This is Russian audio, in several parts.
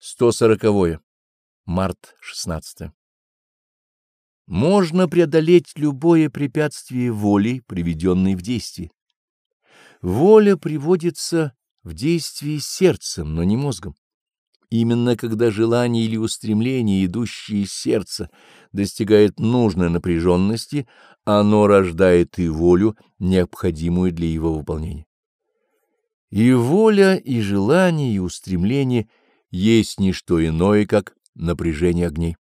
140. Март 16. Можно преодолеть любое препятствие волей, приведенной в действие. Воля приводится в действие сердцем, но не мозгом. Именно когда желание или устремление, идущее из сердца, достигает нужной напряженности, оно рождает и волю, необходимую для его выполнения. И воля, и желание, и устремление есть не что иное, как напряжение огней.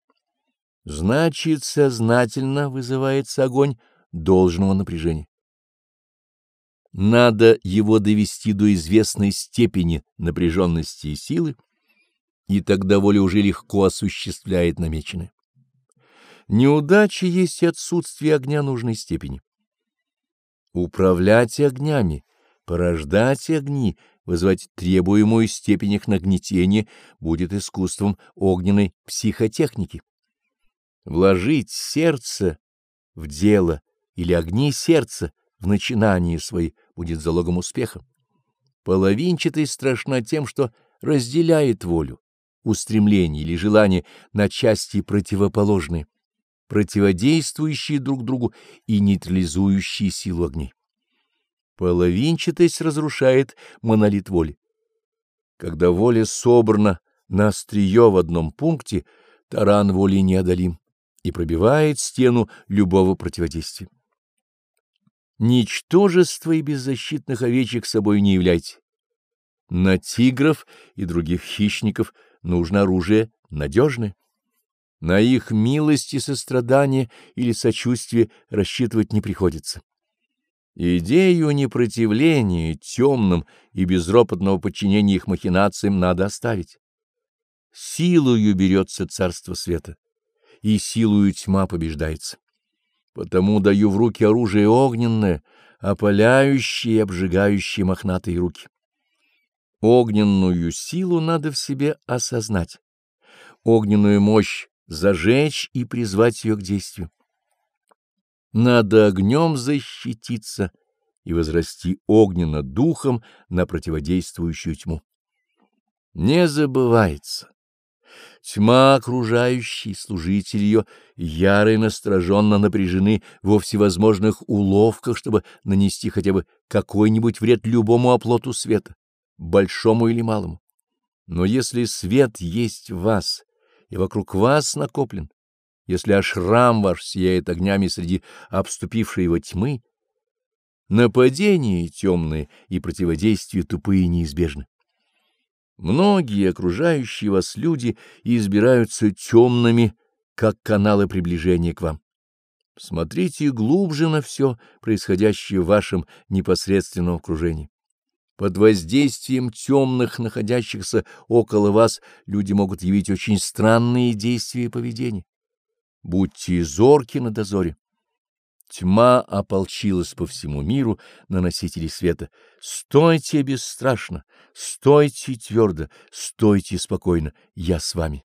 Значит, сознательно вызывается огонь должного напряжения. Надо его довести до известной степени напряженности и силы, и тогда воля уже легко осуществляет намеченное. Неудача есть отсутствие огня нужной степени. Управлять огнями, порождать огни, вызвать требуемую степень их нагнетения будет искусством огненной психотехники. Вложить сердце в дело или огни сердца в начинание свои будет залогом успеха. Половинчатый страшна тем, что разделяет волю, устремление или желание на части противоположные, противодействующие друг другу и нейтрализующие силу огней. Половинчатость разрушает монолит воли. Когда воля собрана на острие в одном пункте, таран воли неодолим и пробивает стену любого противодействия. Ничтожество и беззащитных овечек собой не являйте. На тигров и других хищников нужно оружие надежное. На их милость и сострадание или сочувствие рассчитывать не приходится. Идею непротивления темным и безропотного подчинения их махинациям надо оставить. Силою берется царство света, и силою тьма побеждается. Потому даю в руки оружие огненное, опаляющее и обжигающее мохнатые руки. Огненную силу надо в себе осознать, огненную мощь зажечь и призвать ее к действию. Надо огнем защититься и возрасти огненно духом на противодействующую тьму. Не забывается. Тьма окружающей, служители ее, яро и настороженно напряжены во всевозможных уловках, чтобы нанести хотя бы какой-нибудь вред любому оплоту света, большому или малому. Но если свет есть в вас и вокруг вас накоплен, если ашрам ваш сияет огнями среди обступившей его тьмы, нападения темные и противодействия тупые неизбежны. Многие окружающие вас люди избираются темными, как каналы приближения к вам. Смотрите глубже на все, происходящее в вашем непосредственном окружении. Под воздействием темных, находящихся около вас, люди могут явить очень странные действия и поведения. Будьте зорки на дозоре. Тьма ополчилась по всему миру на носителей света. Стойте бесстрашно, стойте твердо, стойте спокойно, я с вами.